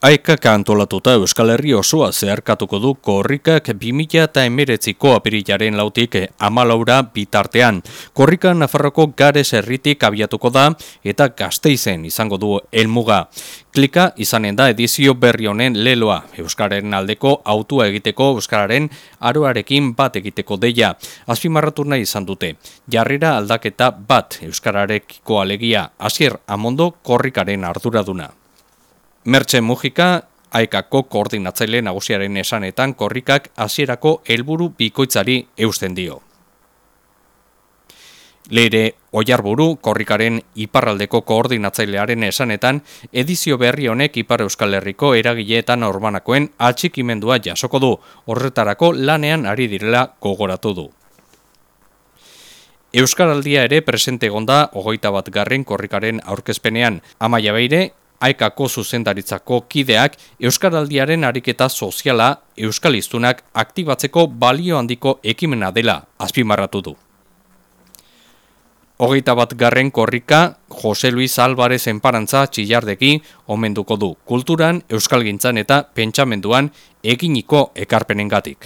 Aikak antolatuta Euskal Herri osoa zeharkatuko du korrikak 2000 eta emeretziko apirilaren lautik amalaura bitartean. Korrika Nafarroko gares herritik abiatuko da eta gazteizen izango du elmuga. Klika izanen da edizio berri honen leloa. Euskararen aldeko autua egiteko Euskararen aroarekin bat egiteko deia. Azpimarratu nahi izan dute. Jarrera aldaketa bat Euskararekiko alegia. Asier Amondo korrikaren arduraduna. Mertxe Mujika, aikako koordinatzaile nagusiaren esanetan korrikak hasierako helburu bikoitzari eusten dio. Leire Oiarburu, korrikaren iparraldeko koordinatzailearen esanetan, edizio berri honek Ipar Euskal Herriko eragileetan orbanakoen atxikimendua jasoko du, horretarako lanean ari direla gogoratu du. Euskaraldia ere presente gonda, ogoita bat garren korrikaren aurkezpenean, amaia beire, Aikako zuzendaritzako kideak Euskaraldiaren ariketa soziala Euskaliztunak aktibatzeko balio handiko ekimena dela azpimarratu du. Hogeita bat garren korrika, Jose Luis Alvarez enparantza txillardeki omenduko du kulturan, euskalgintzan eta pentsamenduan eginiko ekarpenengatik.